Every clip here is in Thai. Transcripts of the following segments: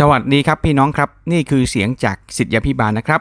สวัสดีครับพี่น้องครับ นี่คือเสียงจากสิทธยาพิบาลนะครับ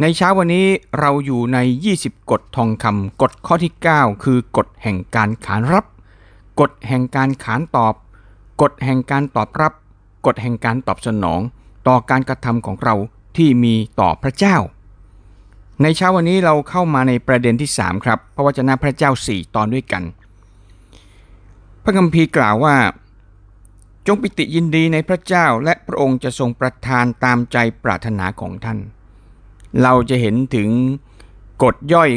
ในเช้าวันนี้เราอยู่ใน 20 กฎทองคำกฎข้อที่ 9 คือกฎแห่งการขานรับ กฎแห่งการขานตอบ กฎแห่งการตอบรับ กฎแห่งการตอบสนอง ต่อการกระทำของเราที่มีต่อพระเจ้า ในเช้าวันนี้เราเข้ามาในประเด็นที่ 3 ครับพระวจนะพระเจ้า 4 ตอนด้วยกัน พระคัมภีร์กล่าวว่า จงปิติยินดีในพระเจ้าและพระองค์จะทรงประทานตามใจปรารถนาของท่าน เราจะเห็นถึงกฎย่อย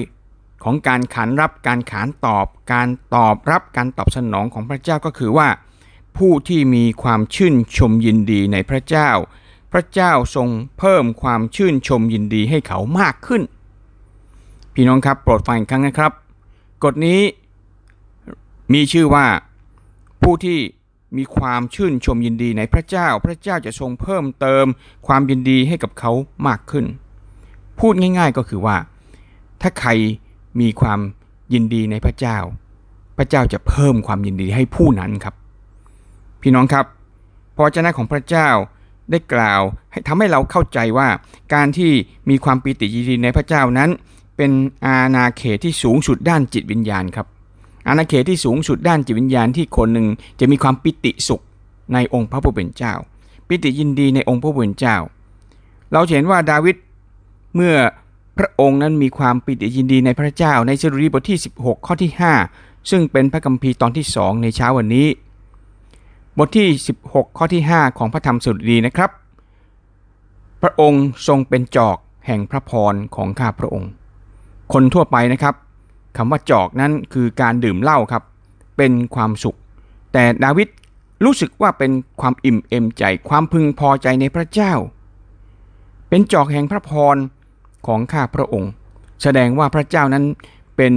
ของการขานรับการขานตอบ การตอบรับการตอบสนองของพระเจ้าก็คือว่า ผู้ที่มีความชื่นชมยินดีในพระเจ้า พระเจ้าทรงเพิ่มความชื่นชมยินดีให้เขามากขึ้น พี่น้องครับโปรดฟังอีกครั้งนะครับ กฎนี้มีชื่อว่าผู้ที่ มีความชื่นชมยินดีในพระเจ้า พระเจ้าจะทรงเพิ่มเติมความยินดีให้กับเขามากขึ้น พูดง่าย ๆก็คือว่า ถ้าใครมีความยินดีในพระเจ้า พระเจ้าจะเพิ่มความยินดีให้ผู้นั้นครับ พี่น้องครับพระเจ้าของพระเจ้าได้กล่าวให้ทำให้เราเข้าใจว่าการที่มีความปีติยินดีในพระเจ้านั้น เป็นอาณาเขตที่สูงสุดด้านจิตวิญญาณครับ อาณาเขตที่สูงสุดด้านจิตวิญญาณที่คนหนึ่งจะมีความปิติสุขในองค์พระผู้เป็นเจ้า ปิติยินดีในองค์พระผู้เป็นเจ้า เราเห็นว่าดาวิดเมื่อพระองค์นั้นมีความปิติยินดีในพระเจ้าในสรุดีบทที่ 16 ข้อที่ 5 ซึ่งเป็นพระคัมภีร์ตอนที่2ในเช้าวันนี้ บทที่ 16 ข้อที่ 5 ของพระธรรมสรุดีนะครับ พระองค์ทรงเป็นจอกแห่งพระพรของข้าพระองค์ คนทั่วไปนะครับ คำว่าจอกนั้นคือการดื่มเหล้าครับ เป็นความสุข แต่ดาวิดรู้สึกว่าเป็นความอิ่มเอมใจความพึงพอใจในพระเจ้า เป็นจอกแห่งพระพรของข้าพระองค์ แสดงว่าพระเจ้านั้นเป็น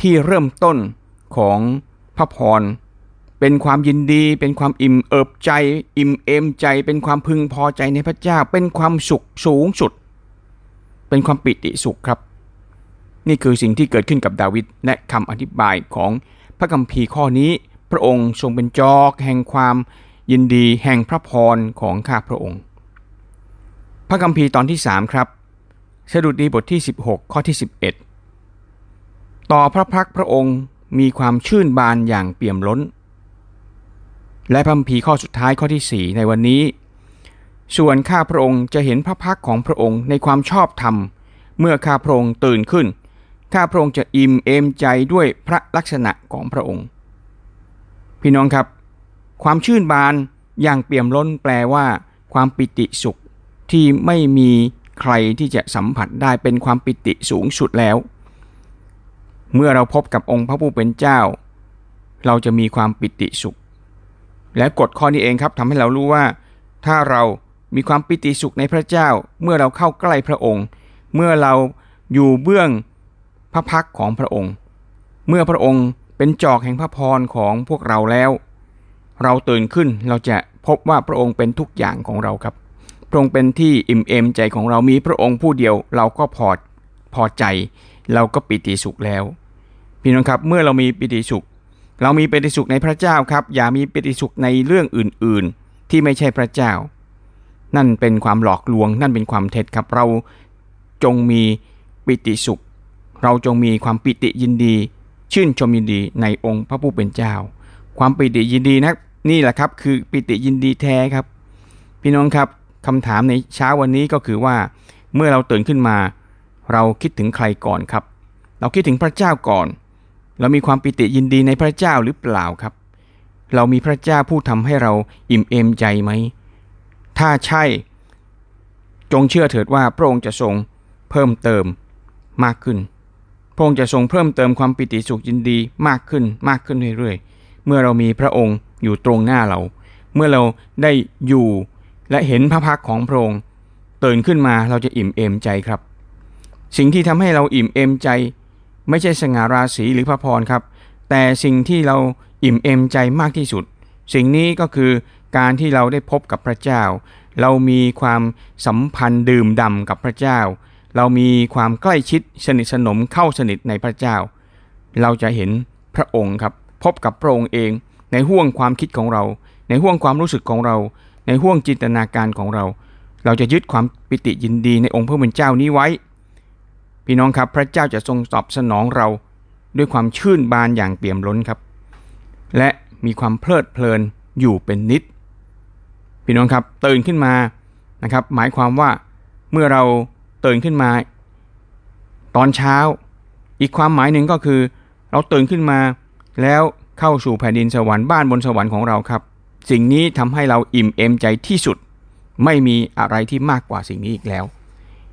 ที่เริ่มต้นของพระพรเป็นความยินดี เป็นความอิ่มเอิบใจ อิ่มเอมใจ เป็นความพึงพอใจในพระเจ้า เป็นความสุขสูงสุด เป็นความปิติสุขครับ นี่คือสิ่งที่เกิดขึ้นกับดาวิดและคำอธิบายของพระคัมภีร์ข้อนี้ พระองค์ทรงเป็นจอกแห่งความยินดีแห่งพระพรของข้าพระองค์ พระคัมภีร์ตอนที่ 3 ครับสดุดีบทที่ 16 ข้อที่ 11 ต่อพระพักพระองค์มีความชื่นบานอย่างเปี่ยมล้น และพระคัมภีร์ข้อสุดท้ายข้อที่ 4 ในวันนี้ ส่วนข้าพระองค์จะเห็นพระพักของพระองค์ในความชอบธรรม เมื่อข้าพระองค์ตื่นขึ้น ข้าพระองค์จะอิ่มเอมใจด้วยพระลักษณะของพระองค์ พี่น้องครับ ความชื่นบานอย่างเปี่ยมล้นแปลว่า ความปิติสุขที่ไม่มีใครที่จะสัมผัสได้เป็นความปิติสูงสุดแล้ว เมื่อเราพบกับองค์พระผู้เป็นเจ้า เราจะมีความปิติสุข และกฎข้อนี้เองครับทำให้เรารู้ว่า ถ้าเรามีความปิติสุขในพระเจ้า เมื่อเราเข้าใกล้พระองค์ เมื่อเราอยู่เบื้อง ระพักของพระองค์ เมื่อพระองค์เป็นจอกแห่งพระพรของพวกเราแล้ว เราตื่นขึ้นเราจะพบว่าพระองค์เป็นทุกอย่างของเราครับ พระองค์เป็นที่อิ่มเอมใจของเรามีพระองค์ผู้เดียวเราก็พอพอใจ เราก็ปิติสุขแล้ว พี่น้องครับเมื่อเรามีปิติสุข เรามีปิติสุขในพระเจ้าครับ อย่ามีปิติสุขในเรื่องอื่นๆ ที่ไม่ใช่พระเจ้า นั่นเป็นความหลอกลวงนั่นเป็นความเท็จครับเราจงมีปิติสุข เราจงมีความปิติยินดี ชื่นชมยินดีในองค์พระผู้เป็นเจ้า ความปิติยินดีนะนี่แหละครับคือปิติยินดีแท้ครับ พี่น้องครับคำถามในเช้าวันนี้ก็คือว่า เมื่อเราตื่นขึ้นมา เราคิดถึงใครก่อนครับ เราคิดถึงพระเจ้าก่อน เรามีความปิติยินดีในพระเจ้าหรือเปล่าครับ เรามีพระเจ้าผู้ทำให้เราอิ่มเอมใจไหมถ้าใช่ จงเชื่อเถิดว่าพระองค์จะทรงเพิ่มเติมมากขึ้น พระองค์จะทรงเพิ่มเติมความปิติสุขยินดีมากขึ้นมากขึ้นเรื่อยๆ เมื่อเรามีพระองค์อยู่ตรงหน้าเรา เมื่อเราได้อยู่และเห็นพระพักของพระองค์ตื่นขึ้นมาเราจะอิ่มเอมใจครับ สิ่งที่ทำให้เราอิ่มเอมใจ ไม่ใช่สง่าราศีหรือพระพรครับ แต่สิ่งที่เราอิ่มเอมใจมากที่สุด สิ่งนี้ก็คือการที่เราได้พบกับพระเจ้า เรามีความสัมพันธ์ดื่มด่ากับพระเจ้า เรามีความใกล้ชิดสนิทสนมเข้าสนิทในพระเจ้า เราจะเห็นพระองค์ครับ พบกับพระองค์เอง ในห่วงความคิดของเรา ในห่วงความรู้สึกของเรา ในห่วงจินตนาการของเรา เราจะยึดความปิติยินดีในองค์พระผู้เป็นเจ้านี้ไว้ พี่น้องครับพระเจ้าจะทรงตอบสนองเรา ด้วยความชื่นบานอย่างเปี่ยมล้นครับ และมีความเพลิดเพลินอยู่เป็นนิด พี่น้องครับตื่นขึ้นมานะครับ หมายความว่าเมื่อเรา ตื่นขึ้นมา ตอนเช้า อีกความหมายหนึ่งก็คือ เราตื่นขึ้นมา แล้วเข้าสู่แผ่นดินสวรรค์บ้านบนสวรรค์ของเราครับ สิ่งนี้ทำให้เราอิ่มเอมใจที่สุด ไม่มีอะไรที่มากกว่าสิ่งนี้อีกแล้ว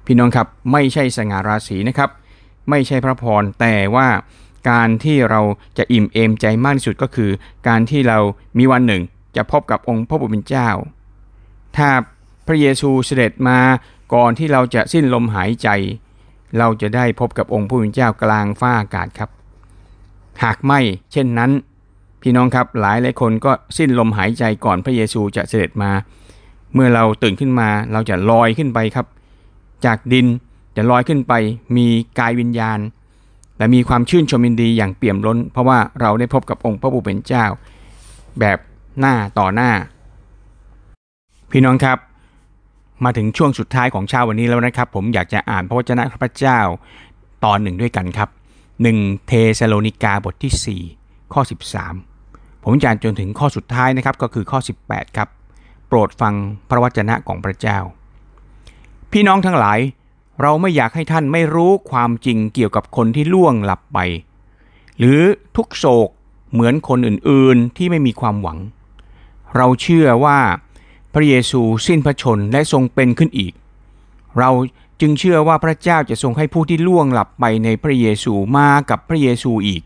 พี่น้องครับไม่ใช่สง่าราศีนะครับ ไม่ใช่พระพรแต่ว่าการที่เราจะอิ่มเอมใจมากที่สุดก็คือ การที่เรามีวันหนึ่งจะพบกับองค์พระผู้เป็นเจ้า ถ้าพระเยซูเสด็จมา ก่อนที่เราจะสิ้นลมหายใจ เราจะได้พบกับองค์ผู้เป็นเจ้ากลางฟ้าอากาศครับ หากไม่เช่นนั้น พี่น้องครับหลายหลายคนก็สิ้นลมหายใจก่อนพระเยซูจะเสด็จมา เมื่อเราตื่นขึ้นมาเราจะลอยขึ้นไปครับ จากดินจะลอยขึ้นไปมีกายวิญญาณ และมีความชื่นชมยินดีอย่างเปี่ยมล้น เพราะว่าเราได้พบกับองค์พระผู้เป็นเจ้า แบบหน้าต่อหน้า พี่น้องครับ มาถึงช่วงสุดท้ายของเช้าวันนี้แล้วนะครับ ผมอยากจะอ่านพระวจนะพระเจ้าตอนหนึ่งด้วยกันครับ 1 เทสโลนิกาบทที่ 4 ข้อ 13 ผมจะอ่านจนถึงข้อสุดท้ายนะครับก็คือข้อ 18 ครับ โปรดฟังพระวจนะของพระเจ้า พี่น้องทั้งหลาย เราไม่อยากให้ท่านไม่รู้ความจริงเกี่ยวกับคนที่ล่วงหลับไป หรือทุกโศกเหมือนคนอื่นๆที่ไม่มีความหวัง เราเชื่อว่า พระเยซูสิ้นพระชนและทรงเป็นขึ้นอีก เราจึงเชื่อว่าพระเจ้าจะทรงให้ผู้ที่ล่วงหลับไปในพระเยซูมากับพระเยซูอีก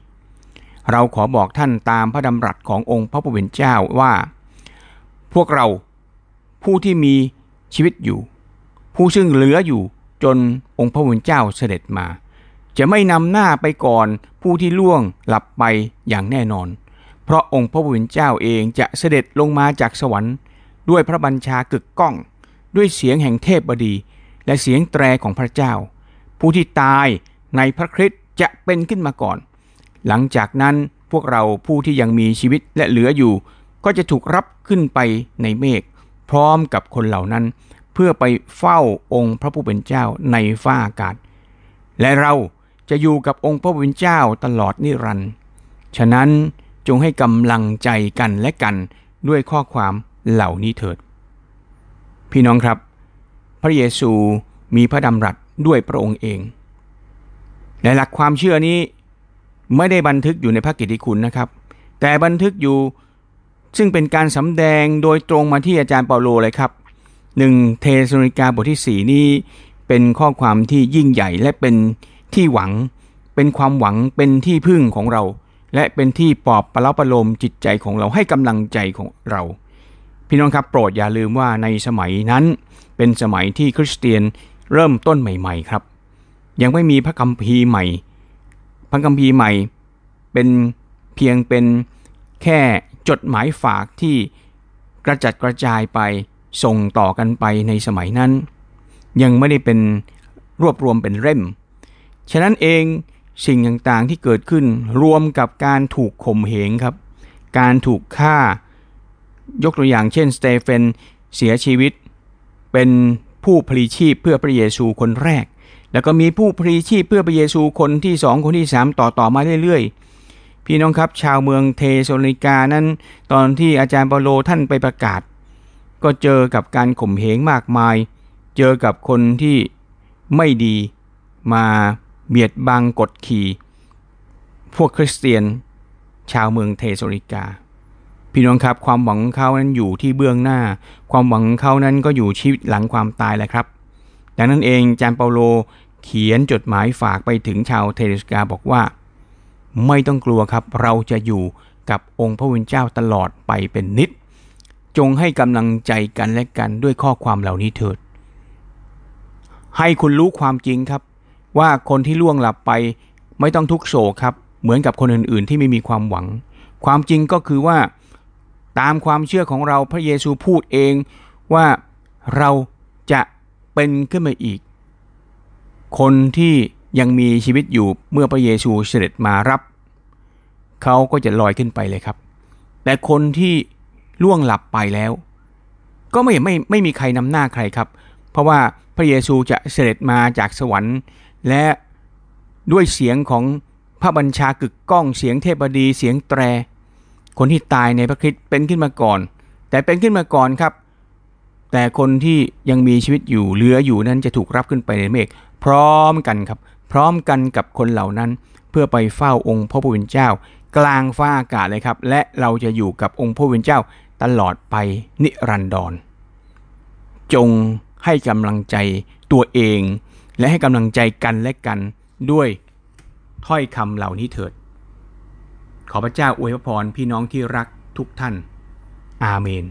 เราขอบอกท่านตามพระดำรัสขององค์พระผู้เป็นเจ้าว่า พวกเราผู้ที่มีชีวิตอยู่ ผู้ซึ่งเหลืออยู่จนองค์พระผู้เป็นเจ้าเสด็จมา จะไม่นำหน้าไปก่อนผู้ที่ล่วงหลับไปอย่างแน่นอน เพราะองค์พระผู้เป็นเจ้าเองจะเสด็จลงมาจากสวรรค์ ด้วยพระบัญชากึกก้อง ด้วยเสียงแห่งเทพบดี และเสียงแตรของพระเจ้า ผู้ที่ตายในพระคริสต์จะเป็นขึ้นมาก่อน หลังจากนั้นพวกเราผู้ที่ยังมีชีวิตและเหลืออยู่ ก็จะถูกรับขึ้นไปในเมฆพร้อมกับคนเหล่านั้น เพื่อไปเฝ้าองค์พระผู้เป็นเจ้าในฟ้าอากาศ และเราจะอยู่กับองค์พระผู้เป็นเจ้าตลอดนิรันดร์ฉะนั้นจงให้กำลังใจกันและกันด้วยข้อความ เหล่านี้เถิด พี่น้องครับ พระเยซูมีพระดำรัสด้วยพระองค์เองและหลักความเชื่อนี้ไม่ได้บันทึกอยู่ในพระกิตติคุณนะครับ แต่บันทึกอยู่ซึ่งเป็นการสำแดงโดยตรงมาที่อาจารย์เปาโลเลยครับหนึ่งเทสโลนิกาบทที่ 4 นี้เป็นข้อความที่ยิ่งใหญ่และเป็นที่หวัง เป็นความหวังเป็นที่พึ่งของเรา และเป็นที่ปลอบประลประโลมจิตใจของเราให้กำลังใจของเรา พี่น้องครับโปรดอย่าลืมว่าในสมัยนั้น เป็นสมัยที่คริสเตียนเริ่มต้นใหม่ ๆ ครับ ยังไม่มีพระคัมภีร์ใหม่ พระคัมภีร์ใหม่ เป็นเพียงเป็นแค่จดหมายฝากที่กระจัดกระจายไปส่งต่อกันไปในสมัยนั้น ยังไม่ได้เป็นรวบรวมเป็นเล่ม ฉะนั้นเองสิ่งต่างๆที่เกิดขึ้นรวมกับการถูกข่มเหงครับ การถูกฆ่า ยกตัวอย่างเช่นสเตเฟนเสียชีวิต เป็นผู้พลีชีพเพื่อพระเยซูคนแรก แล้วก็มีผู้พลีชีพเพื่อพระเยซูคนที่สองคนที่สามต่อต่อมาเรื่อยๆ พี่น้องครับชาวเมืองเธสะโลนิกานั้น ตอนที่อาจารย์เปาโลท่านไปประกาศ ก็เจอกับการข่มเหงมากมาย เจอกับคนที่ไม่ดีมาเบียดบังกดขี่ พวกคริสเตียน ชาวเมืองเทโลนิกา พี่น้องครับความหวังของเขานั้นอยู่ที่เบื้องหน้า ความหวังของเขานั้นก็อยู่ชีวิตหลังความตายแหละครับ ดังนั้นเองจานเปาโลเขียนจดหมายฝากไปถึงชาวเทสโลนิกาบอกว่า ไม่ต้องกลัวครับเราจะอยู่กับองค์พระวิญเจ้าตลอดไปเป็นนิด จงให้กำลังใจกันและกันด้วยข้อความเหล่านี้เถิด ให้คุณรู้ความจริงครับ ว่าคนที่ล่วงหลับไปไม่ต้องทุกโศกครับ เหมือนกับคนอื่นๆ ที่ไม่มีความหวัง ความจริงก็คือว่า ตามความเชื่อของเราพระเยซูพูดเองว่าเราจะเป็นขึ้นมาอีก คนที่ยังมีชีวิตอยู่เมื่อพระเยซูเสด็จมารับ เขาก็จะลอยขึ้นไปเลยครับ แต่คนที่ล่วงหลับไปแล้ว ก็ไม่ไม่ไม่มีใครนำหน้าใครครับ เพราะว่าพระเยซูจะเสด็จมาจากสวรรค์ และด้วยเสียงของพระบัญชากึกก้องเสียงเทพดีเสียงแตร คนที่ตายในพระคริสต์เป็นขึ้นมาก่อน แต่เป็นขึ้นมาก่อนครับ แต่คนที่ยังมีชีวิตอยู่เหลืออยู่นั้นจะถูกรับขึ้นไปในเมฆพร้อมกันครับ พร้อมกันกับคนเหล่านั้น เพื่อไปเฝ้าองค์พระผู้เป็นเจ้า กลางฟ้าอากาศเลยครับ และเราจะอยู่กับองค์พระผู้เป็นเจ้าตลอดไปนิรันดร จงให้กำลังใจตัวเอง และให้กำลังใจกันและกันด้วยถ้อยคำเหล่านี้เถิด ขอพระเจ้าอวยพรพี่น้องที่รักทุกท่าน อาเมน